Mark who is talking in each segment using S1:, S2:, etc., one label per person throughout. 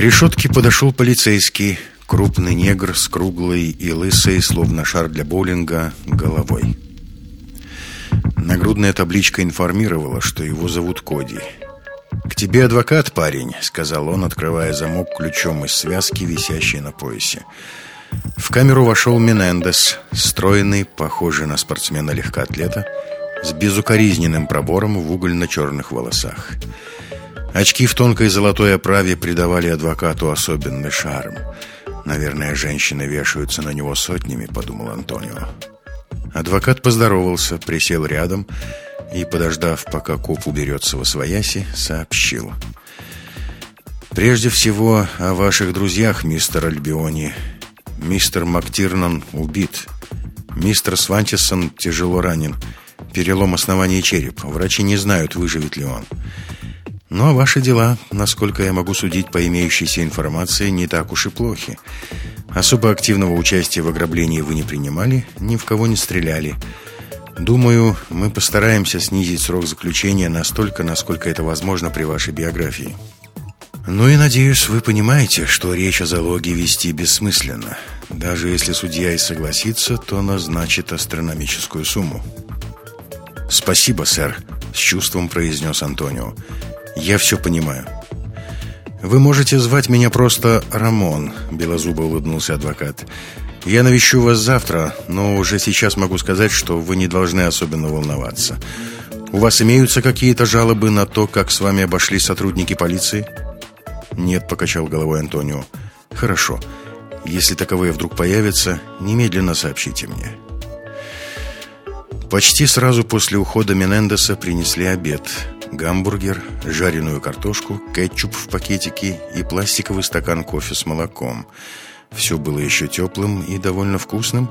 S1: К решетке подошел полицейский, крупный негр с круглой и лысой, словно шар для боулинга, головой. Нагрудная табличка информировала, что его зовут Коди. «К тебе адвокат, парень», — сказал он, открывая замок ключом из связки, висящей на поясе. В камеру вошел Менендес, стройный, похожий на спортсмена-легкоатлета, с безукоризненным пробором в угольно-черных волосах. Очки в тонкой золотой оправе придавали адвокату особенный шарм. «Наверное, женщины вешаются на него сотнями», — подумал Антонио. Адвокат поздоровался, присел рядом и, подождав, пока коп уберется во свояси, сообщил. «Прежде всего о ваших друзьях, мистер Альбиони. Мистер Мактирнан убит. Мистер Свантисон тяжело ранен. Перелом основания черепа. Врачи не знают, выживет ли он. Но ваши дела, насколько я могу судить по имеющейся информации, не так уж и плохи. Особо активного участия в ограблении вы не принимали, ни в кого не стреляли. Думаю, мы постараемся снизить срок заключения настолько, насколько это возможно при вашей биографии. Ну и надеюсь, вы понимаете, что речь о залоге вести бессмысленно. Даже если судья и согласится, то назначит астрономическую сумму. «Спасибо, сэр», — с чувством произнес Антонио. «Я все понимаю». «Вы можете звать меня просто Рамон», — белозубо улыбнулся адвокат. «Я навещу вас завтра, но уже сейчас могу сказать, что вы не должны особенно волноваться. У вас имеются какие-то жалобы на то, как с вами обошлись сотрудники полиции?» «Нет», — покачал головой Антонио. «Хорошо. Если таковые вдруг появятся, немедленно сообщите мне». Почти сразу после ухода Менендеса принесли обед. Гамбургер, жареную картошку, кетчуп в пакетике и пластиковый стакан кофе с молоком. Все было еще теплым и довольно вкусным,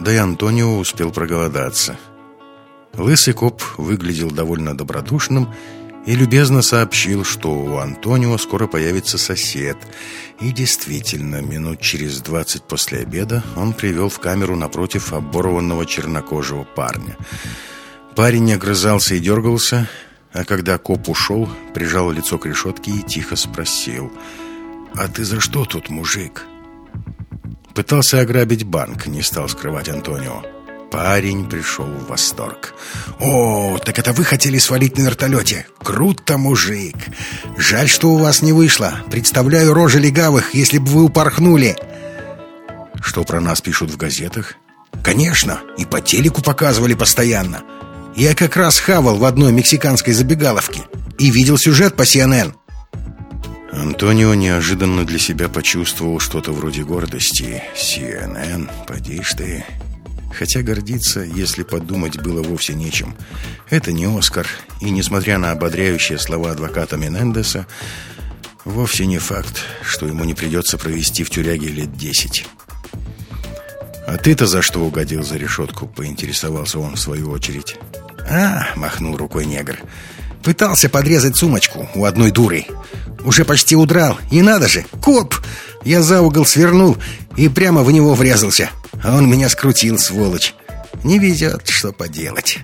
S1: да и Антонио успел проголодаться. Лысый коп выглядел довольно добродушным и любезно сообщил, что у Антонио скоро появится сосед. И действительно, минут через двадцать после обеда он привел в камеру напротив оборванного чернокожего парня. Парень огрызался и дергался, а когда коп ушел, прижал лицо к решетке и тихо спросил «А ты за что тут, мужик?» Пытался ограбить банк, не стал скрывать Антонио. Парень пришел в восторг. «О, так это вы хотели свалить на вертолете? Круто, мужик! Жаль, что у вас не вышло. Представляю рожи легавых, если бы вы упорхнули!» «Что про нас пишут в газетах?» «Конечно, и по телеку показывали постоянно. Я как раз хавал в одной мексиканской забегаловке и видел сюжет по CNN». Антонио неожиданно для себя почувствовал что-то вроде гордости. CNN, поди ж ты, Хотя гордиться, если подумать, было вовсе нечем. Это не Оскар, и, несмотря на ободряющие слова адвоката Менендеса, вовсе не факт, что ему не придется провести в тюряге лет десять. «А ты-то за что угодил за решетку?» — поинтересовался он в свою очередь.
S2: «А!» — махнул рукой негр. «Пытался подрезать сумочку у одной дуры. Уже почти удрал. И надо же, коп! Я за угол свернул и прямо в него врезался. А он меня скрутил, сволочь. Не везет, что поделать.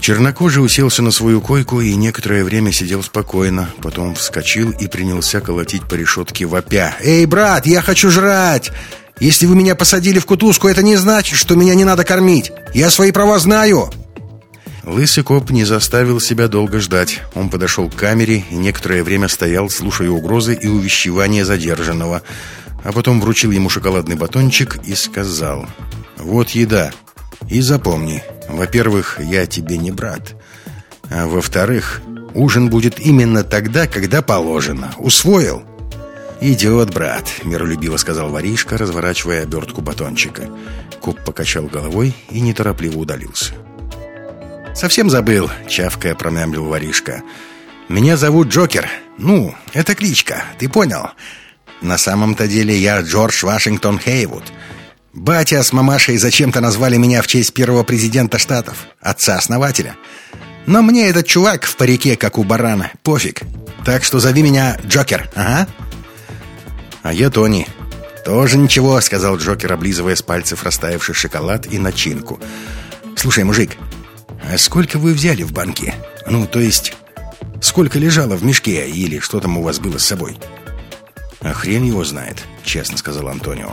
S1: Чернокожий уселся на свою койку и некоторое время сидел спокойно. Потом вскочил и принялся колотить по решетке вопя.
S2: «Эй, брат, я хочу жрать! Если вы меня посадили в кутузку, это не значит, что меня не надо кормить. Я свои права знаю!»
S1: Лысый коп не заставил себя долго ждать. Он подошел к камере и некоторое время стоял, слушая угрозы и увещевания задержанного – а потом вручил ему шоколадный батончик и сказал «Вот еда. И запомни, во-первых, я тебе не брат, а во-вторых, ужин будет именно тогда, когда положено. Усвоил?» «Идет, брат», — миролюбиво сказал воришка, разворачивая обертку батончика. Куб покачал головой и неторопливо удалился.
S2: «Совсем забыл», — чавкая промямлил воришка. «Меня зовут Джокер. Ну, это кличка, ты понял? На самом-то деле я Джордж Вашингтон Хейвуд. Батя с мамашей зачем-то назвали меня в честь первого президента Штатов, отца-основателя. Но мне этот чувак в парике, как у барана, пофиг. Так что зови меня Джокер, ага.
S1: А я Тони.
S2: Тоже ничего, сказал Джокер, облизывая с пальцев растаявший шоколад и начинку. Слушай, мужик, а сколько вы взяли в банке? Ну, то есть, сколько лежало в мешке или что там у вас было с собой? «А хрен его знает», — честно сказал Антонио.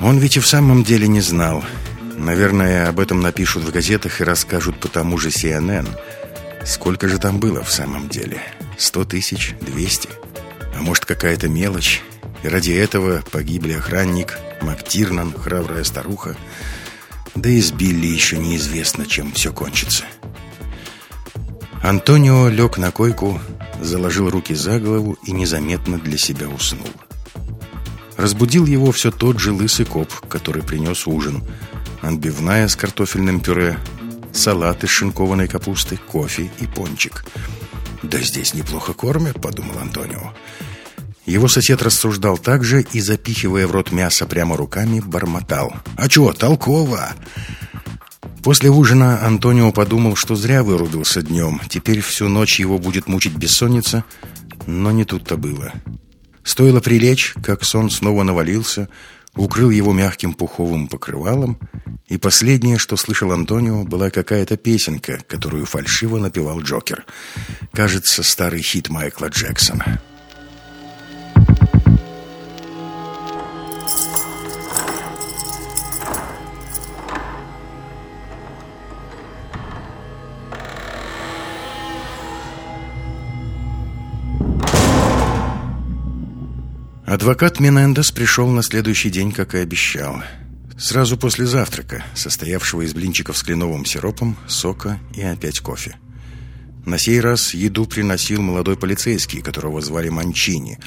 S2: Он ведь и в самом деле не знал. Наверное, об этом напишут в газетах и расскажут по тому же CNN. Сколько же там было в самом деле? Сто тысяч? Двести? А может, какая-то мелочь? И ради этого погибли охранник, Мактирнан, храбрая старуха. Да и с Билли еще неизвестно, чем все кончится. Антонио лег на койку, заложил руки за голову и незаметно для себя уснул. Разбудил его все тот же лысый коп, который принес ужин. Отбивная с картофельным пюре, салат из шинкованной капусты, кофе и пончик. «Да здесь неплохо кормят», — подумал Антонио. Его сосед рассуждал так же и, запихивая в рот мясо прямо руками, бормотал. «А чего, толково!» После ужина Антонио подумал, что зря вырубился днем. Теперь всю ночь его будет мучить бессонница, но не тут-то было. Стоило прилечь, как сон снова навалился, укрыл его мягким пуховым покрывалом, и последнее, что слышал Антонио, была какая-то песенка, которую фальшиво напевал Джокер. Кажется, старый хит Майкла Джексона. Адвокат Менендес пришел на следующий день, как и обещал. Сразу после завтрака, состоявшего из блинчиков с кленовым сиропом, сока и опять кофе. На сей раз еду приносил молодой полицейский, которого звали Манчини.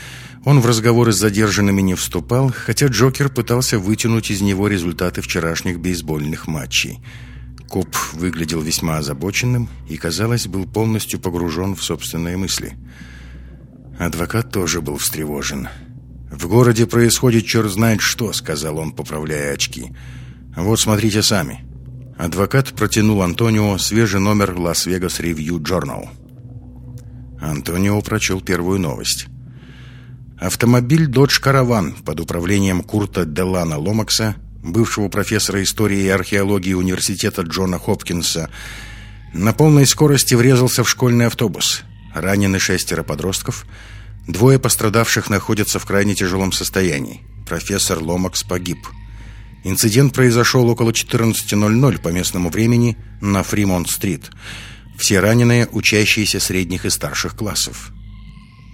S2: Он в разговоры с задержанными не вступал, хотя Джокер пытался вытянуть из него результаты вчерашних бейсбольных матчей. Коп выглядел весьма озабоченным и, казалось, был полностью погружен в собственные мысли. Адвокат тоже был встревожен – «В городе происходит черт знает что», — сказал он, поправляя очки. «Вот смотрите сами». Адвокат протянул Антонио свежий номер «Лас-Вегас Ревью Джорнал». Антонио прочел первую новость. Автомобиль Dodge Caravan под управлением Курта Делана Ломакса, бывшего профессора истории и археологии университета Джона Хопкинса, на полной скорости врезался в школьный автобус. Ранены шестеро подростков — Двое пострадавших находятся в крайне тяжелом состоянии. Профессор Ломакс погиб. Инцидент произошел около 14.00 по местному времени на Фримонт-стрит. Все раненые – учащиеся средних и старших классов.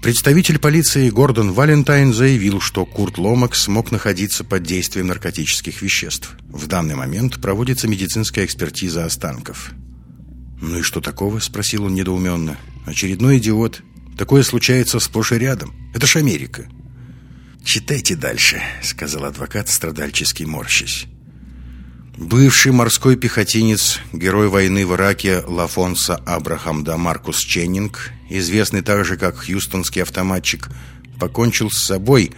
S2: Представитель полиции Гордон Валентайн заявил, что Курт Ломакс мог находиться под действием наркотических веществ. В данный момент проводится медицинская экспертиза останков. «Ну и что такого?» – спросил он недоуменно. «Очередной идиот. Такое случается сплошь и рядом. Это ж Америка. «Читайте дальше», — сказал адвокат, страдальчески морщись. Бывший морской пехотинец, герой войны в Ираке Лафонса Абрахам да Маркус Ченнинг, известный также как хьюстонский автоматчик, покончил с собой,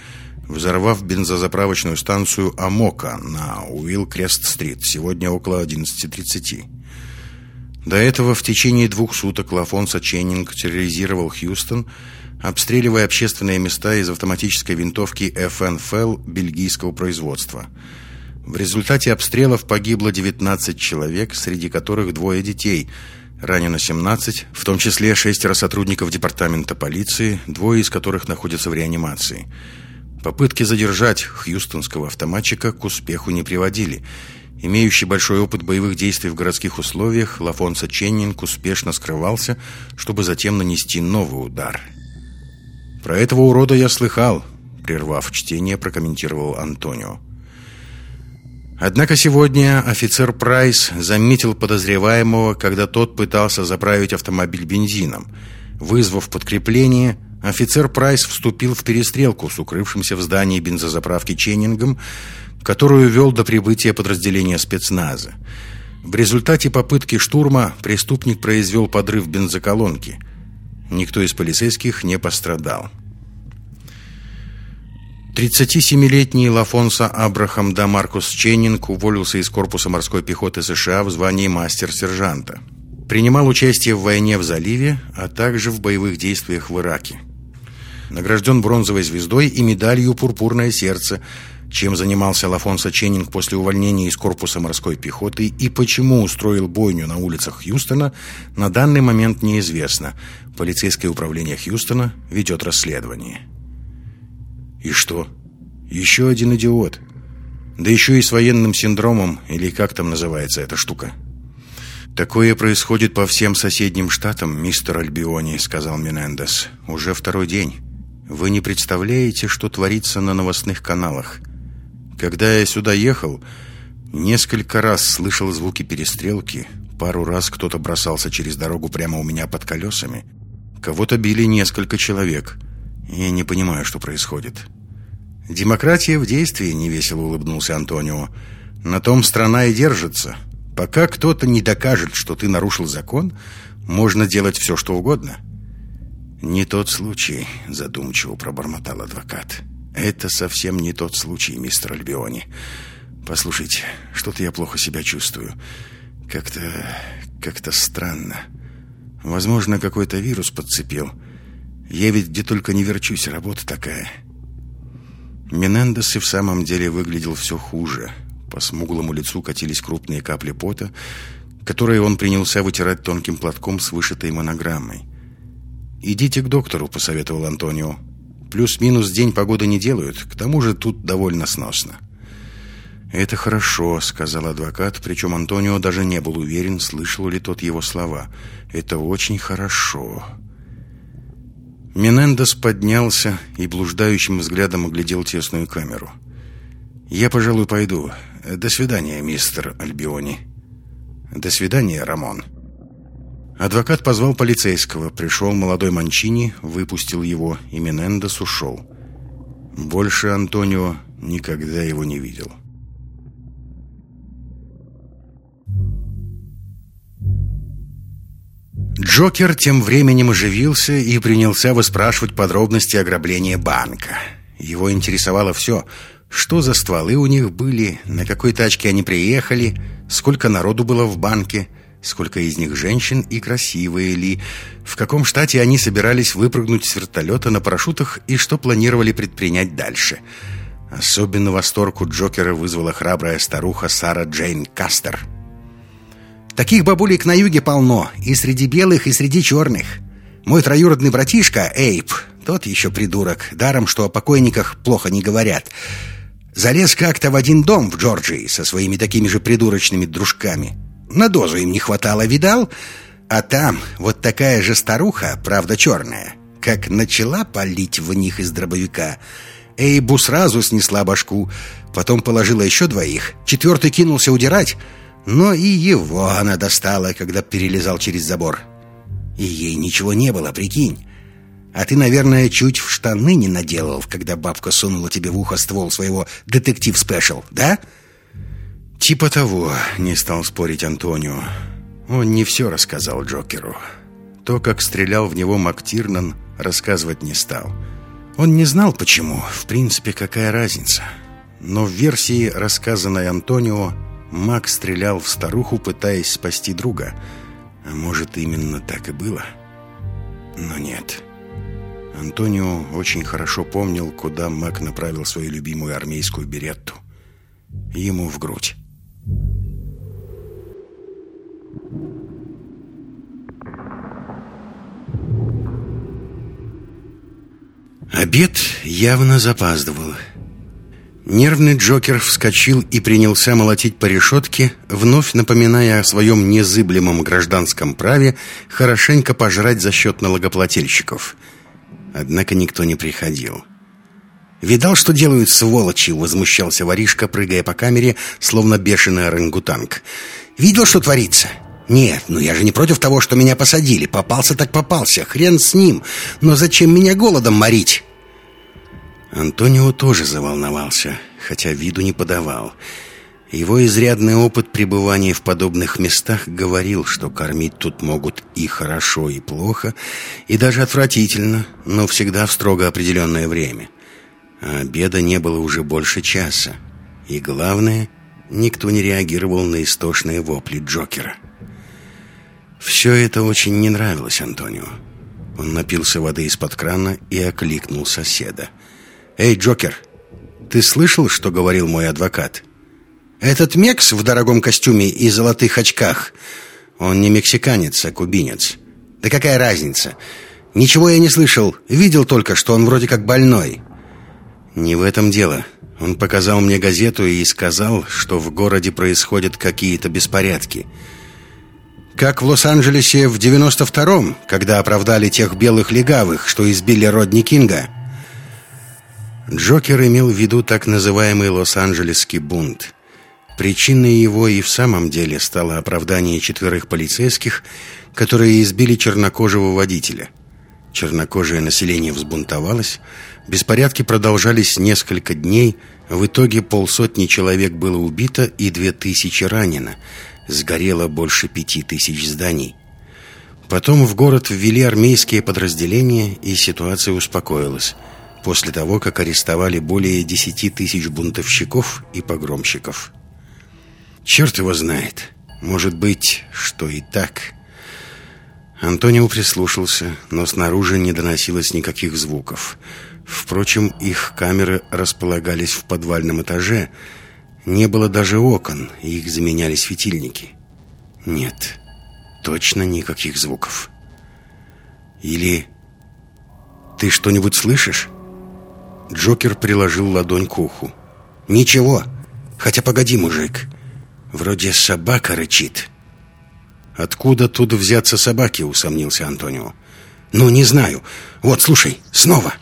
S2: взорвав бензозаправочную станцию «Амока» на Уилл-Крест-стрит сегодня около 11.30. До этого в течение двух суток Лафонса Ченнинг терроризировал Хьюстон, обстреливая общественные места из автоматической винтовки FN бельгийского производства. В результате обстрелов погибло 19 человек, среди которых двое детей. Ранено 17, в том числе шестеро сотрудников департамента полиции, двое из которых находятся в реанимации. Попытки задержать хьюстонского автоматчика к успеху не приводили – Имеющий большой опыт боевых действий в городских условиях, Лафонсо Ченнинг успешно скрывался, чтобы затем нанести новый удар. «Про этого урода я слыхал», — прервав чтение, прокомментировал Антонио. Однако сегодня офицер Прайс заметил подозреваемого, когда тот пытался заправить автомобиль бензином. Вызвав подкрепление, офицер Прайс вступил в перестрелку с укрывшимся в здании бензозаправки Ченнингом, которую вел до прибытия подразделения спецназа. В результате попытки штурма преступник произвел подрыв бензоколонки. Никто из полицейских не пострадал. 37-летний Лафонсо Абрахам да Маркус Ченнинг уволился из корпуса морской пехоты США в звании мастер-сержанта. Принимал участие в войне в заливе, а также в боевых действиях в Ираке. Награжден бронзовой звездой и медалью «Пурпурное сердце»,
S1: Чем занимался Лафонсо Ченнинг после увольнения из корпуса морской пехоты и почему устроил бойню на улицах Хьюстона, на данный момент неизвестно. Полицейское управление Хьюстона ведет расследование. И что? Еще один идиот. Да еще и с военным синдромом, или как там называется эта штука. «Такое происходит по всем соседним штатам, мистер Альбиони», — сказал Менендес. «Уже второй день. Вы не представляете, что творится на новостных каналах. Когда я сюда ехал, несколько раз слышал звуки перестрелки. Пару раз кто-то бросался через дорогу прямо у меня под колесами. Кого-то били несколько человек. Я не понимаю, что происходит». «Демократия в действии», — невесело улыбнулся Антонио. «На том страна и держится». Пока кто-то не докажет, что ты нарушил закон, можно делать все, что угодно. Не тот случай, задумчиво пробормотал адвокат. Это совсем не тот случай, мистер Альбиони. Послушайте, что-то я плохо себя чувствую. Как-то... как-то странно. Возможно, какой-то вирус подцепил. Я ведь где только не верчусь, работа такая. Менендес и в самом деле выглядел все хуже. По смуглому лицу катились крупные капли пота, которые он принялся вытирать тонким платком с вышитой монограммой. «Идите к доктору», — посоветовал Антонио. «Плюс-минус день погоды не делают, к тому же тут довольно сносно». «Это хорошо», — сказал адвокат, причем Антонио даже не был уверен, слышал ли тот его слова. «Это очень хорошо». Менендес поднялся и блуждающим взглядом оглядел тесную камеру. «Я, пожалуй, пойду. До свидания, мистер Альбиони. До свидания, Рамон. Адвокат позвал полицейского. Пришел молодой Манчини, выпустил его, и Менендес ушел. Больше Антонио никогда его не видел. Джокер тем временем оживился и принялся выспрашивать подробности ограбления банка. Его интересовало все — что за стволы у них были, на какой тачке они приехали, сколько народу было в банке, сколько из них женщин и красивые ли, в каком штате они собирались выпрыгнуть с вертолета на парашютах и что планировали предпринять дальше. Особенно восторг у Джокера вызвала храбрая старуха Сара Джейн Кастер.
S2: «Таких бабулек на юге полно, и среди белых, и среди черных. Мой троюродный братишка, Эйп, тот еще придурок, даром, что о покойниках плохо не говорят». Залез как-то в один дом в Джорджии со своими такими же придурочными дружками. На дозу им не хватало, видал? А там вот такая же старуха, правда черная, как начала палить в них из дробовика. Эйбу сразу снесла башку, потом положила еще двоих. Четвертый кинулся удирать, но и его она достала, когда перелезал через забор. И ей ничего не было, прикинь. А ты, наверное, чуть в штаны не наделал, когда бабка сунула тебе в ухо ствол своего детектив-спешл, да?»
S1: «Типа того», — не стал спорить Антонио. Он не все рассказал Джокеру. То, как стрелял в него МакТирнан, рассказывать не стал. Он не знал, почему. В принципе, какая разница. Но в версии, рассказанной Антонио, Мак стрелял в старуху, пытаясь спасти друга. А может, именно так и было? Но нет. Антонио очень хорошо помнил, куда Мак направил свою любимую армейскую беретту. Ему в грудь. Обед явно запаздывал. Нервный Джокер вскочил и принялся молотить по решетке, вновь напоминая о своем незыблемом гражданском праве хорошенько пожрать за счет налогоплательщиков – Однако никто не приходил. «Видал, что делают сволочи?» — возмущался воришка, прыгая по камере, словно бешеный орангутанг. «Видел, что творится?» «Нет, ну я же не против того, что меня посадили. Попался так попался. Хрен с ним. Но зачем меня голодом морить?» Антонио тоже заволновался, хотя виду не подавал. Его изрядный опыт пребывания в подобных местах говорил, что кормить тут могут и хорошо, и плохо, и даже отвратительно, но всегда в строго определенное время. А обеда не было уже больше часа. И главное, никто не реагировал на истошные вопли Джокера. Все это очень не нравилось Антонио. Он напился воды из-под крана и окликнул соседа. «Эй, Джокер,
S2: Ты слышал, что говорил мой адвокат? Этот Мекс в дорогом костюме и золотых очках, он не мексиканец, а кубинец. Да какая разница? Ничего я не слышал, видел только, что он вроде как больной. Не в этом дело. Он показал мне газету и сказал, что в городе происходят какие-то беспорядки. Как в Лос-Анджелесе в 92-м, когда оправдали тех белых легавых, что избили Родни Кинга. Джокер имел в виду так называемый Лос-Анджелесский бунт. Причиной его и в самом деле стало оправдание четверых полицейских, которые избили чернокожего водителя. Чернокожее население взбунтовалось, беспорядки продолжались несколько дней, в итоге полсотни человек было убито и две тысячи ранено, сгорело больше пяти тысяч зданий. Потом в город ввели армейские подразделения, и ситуация успокоилась, после того, как арестовали более десяти тысяч бунтовщиков и погромщиков. Черт его знает. Может быть, что и так. Антонио прислушался, но снаружи не доносилось никаких звуков. Впрочем, их камеры располагались в подвальном этаже. Не было даже окон, их заменяли светильники. Нет, точно никаких звуков. Или... Ты что-нибудь слышишь? Джокер приложил ладонь к уху. Ничего. Хотя погоди, мужик. Вроде собака рычит. Откуда тут взяться собаки, усомнился Антонио. Ну, не знаю. Вот, слушай, снова.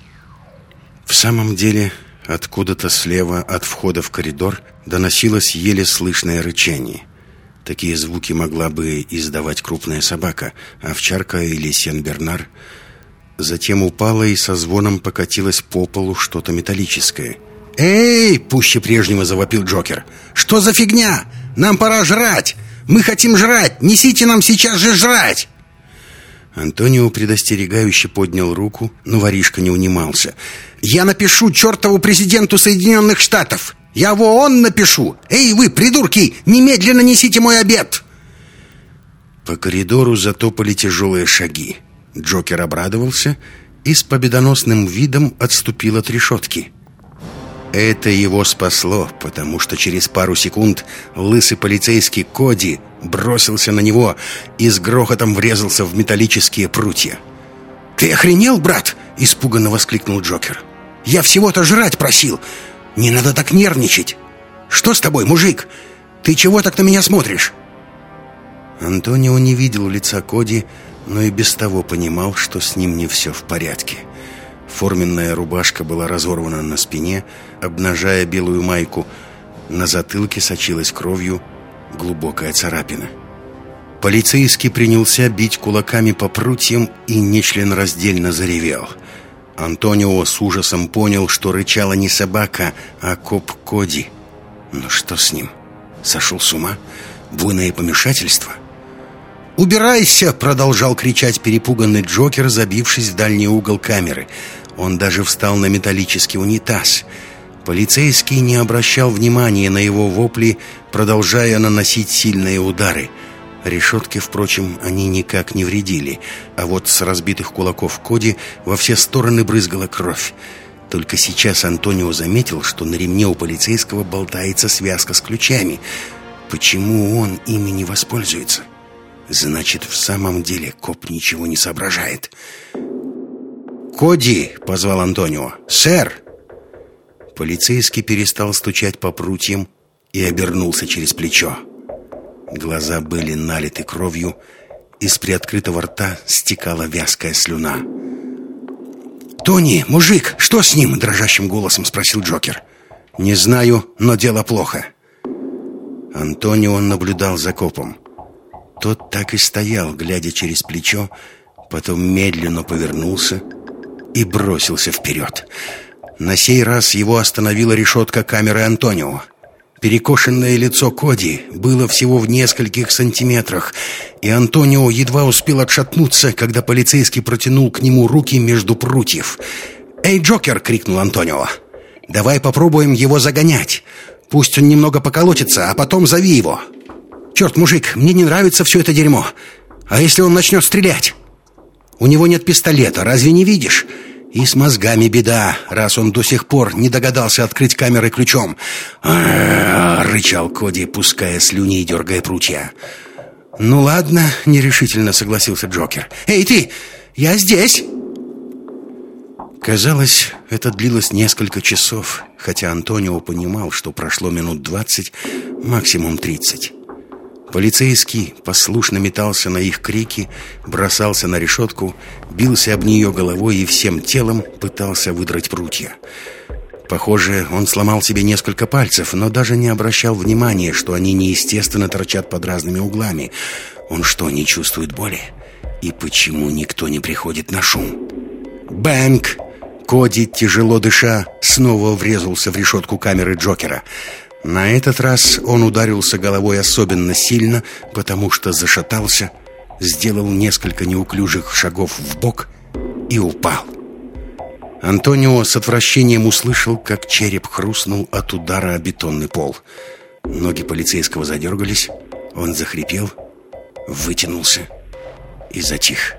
S2: В самом деле, откуда-то слева от входа в коридор доносилось еле слышное рычание. Такие звуки могла бы издавать крупная собака, овчарка или сен-бернар. Затем упала и со звоном покатилась по полу что-то металлическое. «Эй!» — пуще прежнего завопил Джокер. «Что за фигня? Нам пора жрать! Мы хотим жрать! Несите нам сейчас же жрать!» Антонио предостерегающе поднял руку, но воришка не унимался. «Я напишу чертову президенту Соединенных Штатов! Я в ООН напишу! Эй, вы, придурки, немедленно несите мой обед!» По коридору затопали тяжелые шаги. Джокер обрадовался и с победоносным видом отступил от решетки. Это его спасло, потому что через пару секунд лысый полицейский Коди бросился на него и с грохотом врезался в металлические прутья. «Ты охренел, брат?» — испуганно воскликнул Джокер. «Я всего-то жрать просил! Не надо так нервничать! Что с тобой, мужик? Ты чего так на меня смотришь?» Антонио не видел лица Коди, но и без того понимал, что с ним не все в порядке. Форменная рубашка была разорвана на спине, обнажая белую майку. На затылке сочилась кровью глубокая царапина. Полицейский принялся бить кулаками по прутьям и нечленораздельно заревел. Антонио с ужасом понял, что рычала не собака, а коп Коди. Ну что с ним? Сошел с ума? Буйное помешательство? «Убирайся!» — продолжал кричать перепуганный Джокер, забившись в дальний угол камеры — он даже встал на металлический унитаз. Полицейский не обращал внимания на его вопли, продолжая наносить сильные удары. Решетки, впрочем, они никак не вредили, а вот с разбитых кулаков Коди во все стороны брызгала кровь. Только сейчас Антонио заметил, что на ремне у полицейского болтается связка с ключами. Почему он ими не воспользуется? Значит, в самом деле коп ничего не соображает. «Коди!» — позвал Антонио. «Сэр!» Полицейский перестал стучать по прутьям и обернулся через плечо. Глаза были налиты кровью, из приоткрытого рта стекала вязкая слюна. «Тони, мужик, что с ним?» — дрожащим голосом спросил Джокер. «Не знаю, но дело плохо». Антонио наблюдал за копом. Тот так и стоял, глядя через плечо, потом медленно повернулся и бросился вперед. На сей раз его остановила решетка камеры Антонио. Перекошенное лицо Коди было всего в нескольких сантиметрах, и Антонио едва успел отшатнуться, когда полицейский протянул к нему руки между прутьев. «Эй, Джокер!» — крикнул Антонио. «Давай попробуем его загонять. Пусть он немного поколотится, а потом зови его. Черт, мужик, мне не нравится все это дерьмо. А если он начнет стрелять?» У него нет пистолета, разве не видишь? И с мозгами беда, раз он до сих пор не догадался открыть камеры ключом. А рычал Коди, пуская слюни и дергая прутья. «Ну ладно», — нерешительно согласился Джокер. «Эй, ты! Я здесь!» Казалось, это длилось несколько часов, хотя Антонио понимал, что прошло минут двадцать, максимум тридцать. Полицейский послушно метался на их крики, бросался на решетку, бился об нее головой и всем телом пытался выдрать прутья. Похоже, он сломал себе несколько пальцев, но даже не обращал внимания, что они неестественно торчат под разными углами. Он что, не чувствует боли? И почему никто не приходит на шум? Бэнк! Коди, тяжело дыша, снова врезался в решетку камеры Джокера. На этот раз он ударился головой особенно сильно, потому что зашатался, сделал несколько неуклюжих шагов в бок и упал. Антонио с отвращением услышал, как череп хрустнул от удара о бетонный пол. Ноги полицейского задергались, он захрипел, вытянулся и затих.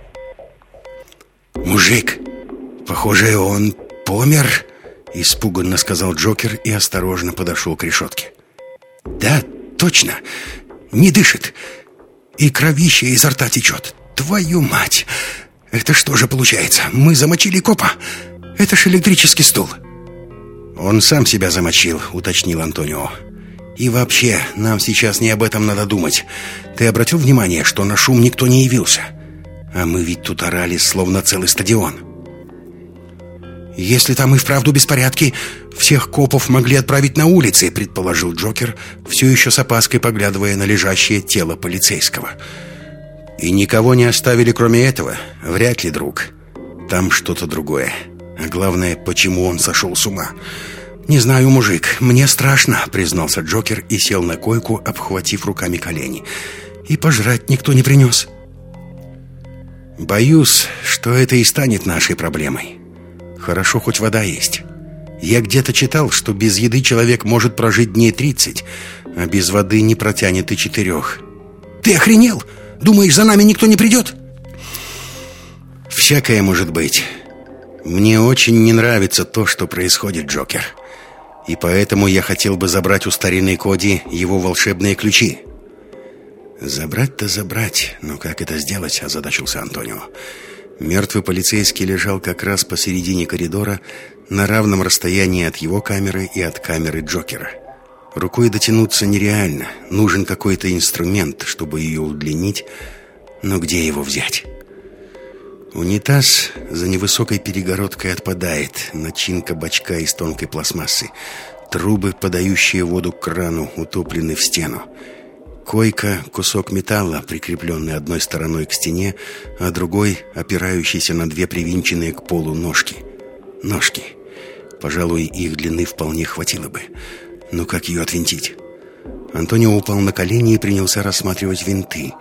S2: «Мужик, похоже, он помер!» Испуганно сказал Джокер и осторожно подошел к решетке. «Да, точно! Не дышит! И кровище изо рта течет! Твою мать! Это что же получается? Мы замочили копа? Это ж электрический стул!» «Он сам себя замочил», — уточнил Антонио. «И вообще, нам сейчас не об этом надо думать. Ты обратил внимание, что на шум никто не явился? А мы ведь тут орали, словно целый стадион». «Если там и вправду беспорядки, всех копов могли отправить на улицы», предположил Джокер, все еще с опаской поглядывая на лежащее тело полицейского. «И никого не оставили, кроме этого? Вряд ли, друг. Там что-то другое. А главное, почему он сошел с ума?» «Не знаю, мужик, мне страшно», — признался Джокер и сел на койку, обхватив руками колени. «И пожрать никто не принес». «Боюсь, что это и станет нашей проблемой». Хорошо, хоть вода есть. Я где-то читал, что без еды человек может прожить дней 30, а без воды не протянет и четырех. Ты охренел? Думаешь, за нами никто не придет? Всякое может быть. Мне очень не нравится то, что происходит, Джокер. И поэтому я хотел бы забрать у старинной Коди его волшебные ключи. Забрать-то забрать, но как это сделать, озадачился Антонио. Мертвый полицейский лежал как раз посередине коридора, на равном расстоянии от его камеры и от камеры Джокера. Рукой дотянуться нереально, нужен какой-то инструмент, чтобы ее удлинить, но где его взять? Унитаз за невысокой перегородкой отпадает, начинка бачка из тонкой пластмассы. Трубы, подающие воду к крану, утоплены в стену. Койка — кусок металла, прикрепленный одной стороной к стене, а другой — опирающийся на две привинченные к полу ножки. Ножки. Пожалуй, их длины вполне хватило бы. Но как ее отвинтить? Антонио упал на колени и принялся рассматривать винты.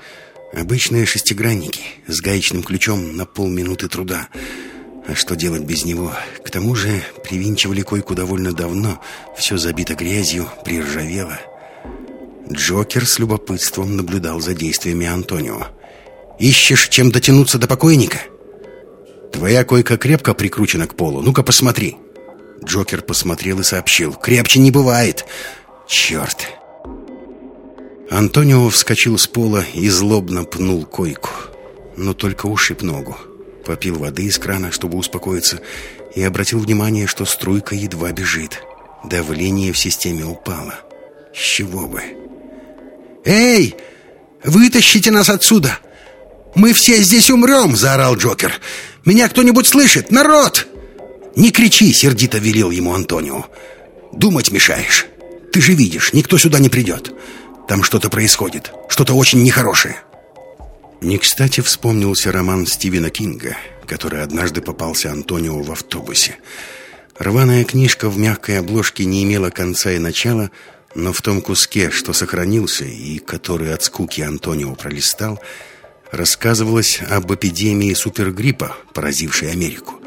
S2: Обычные шестигранники с гаечным ключом на полминуты труда. А что делать без него? К тому же привинчивали койку довольно давно, все забито грязью, приржавело. Джокер с любопытством наблюдал за действиями Антонио. «Ищешь, чем дотянуться до покойника?» «Твоя койка крепко прикручена к полу. Ну-ка, посмотри». Джокер посмотрел и сообщил. «Крепче не бывает». «Черт!» Антонио вскочил с пола и злобно пнул койку. Но только ушиб ногу. Попил воды из крана, чтобы успокоиться, и обратил внимание, что струйка едва бежит. Давление в системе упало. С чего бы? «Эй, вытащите нас отсюда! Мы все здесь умрем!» — заорал Джокер. «Меня кто-нибудь слышит? Народ!» «Не кричи!» — сердито велел ему Антонио. «Думать мешаешь. Ты же видишь, никто сюда не придет. Там что-то происходит, что-то очень нехорошее». Не кстати вспомнился роман Стивена Кинга, который однажды попался Антонио в автобусе. Рваная книжка в мягкой обложке не имела конца и начала, но в том куске, что сохранился и который от скуки Антонио пролистал, рассказывалось об эпидемии супергриппа, поразившей Америку.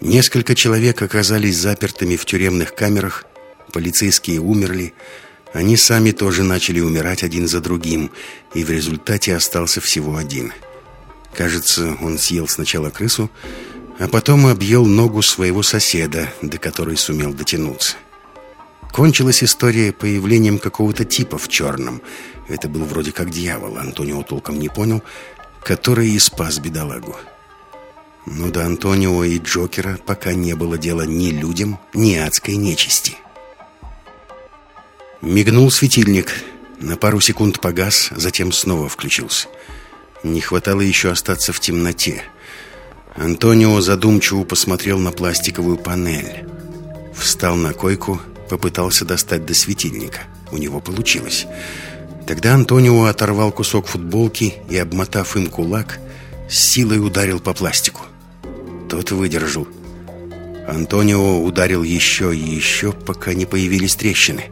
S2: Несколько человек оказались запертыми в тюремных камерах, полицейские умерли, они сами тоже начали умирать один за другим, и в результате остался всего один. Кажется, он съел сначала крысу, а потом объел ногу своего соседа, до которой сумел дотянуться. Кончилась история появлением какого-то типа в черном. Это был вроде как дьявол, Антонио толком не понял, который и спас бедолагу. Но до Антонио и Джокера пока не было дела ни людям, ни адской нечисти. Мигнул светильник, на пару секунд погас, затем снова включился. Не хватало еще остаться в темноте. Антонио задумчиво посмотрел на пластиковую панель. Встал на койку, попытался достать до светильника. У него получилось. Тогда Антонио оторвал кусок футболки и, обмотав им кулак, с силой ударил по пластику. Тот выдержал. Антонио ударил еще и еще, пока не появились трещины.